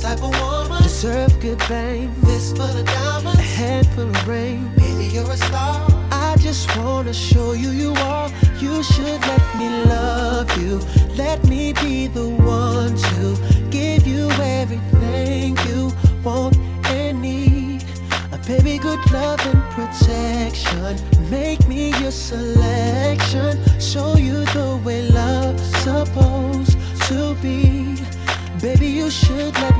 type of woman, Deserve good fame, fist full of diamonds. a head full of rain. Baby, you're a star. I just wanna show you you are. You should let me love you. Let me be the one to give you everything you want and need. A baby, good love and protection. Make me your selection. Show you the way love's supposed to be. Baby, you should let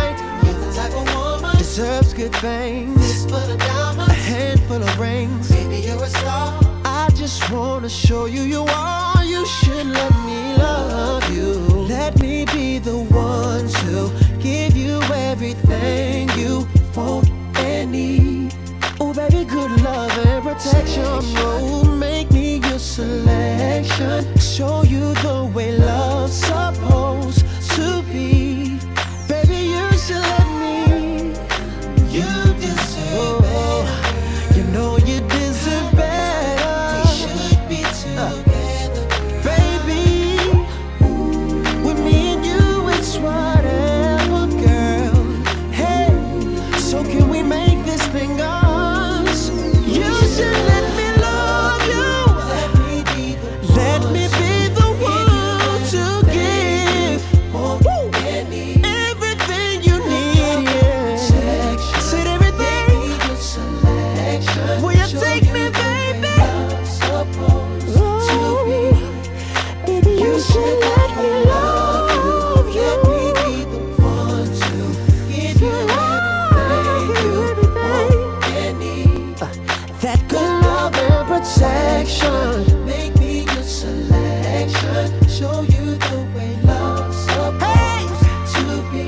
Type of woman, Deserves good things, fist full of a diamonds. handful of rings. Baby, you're a star. I just wanna show you you are. That good love and protection. Make me your selection. Show you the way love's supposed to be.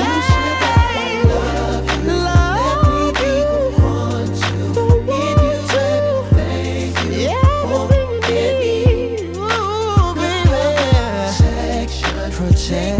You should let me love you. Let me be the one to give you everything you want and need. Ooh, baby. Selection, Protection. selection,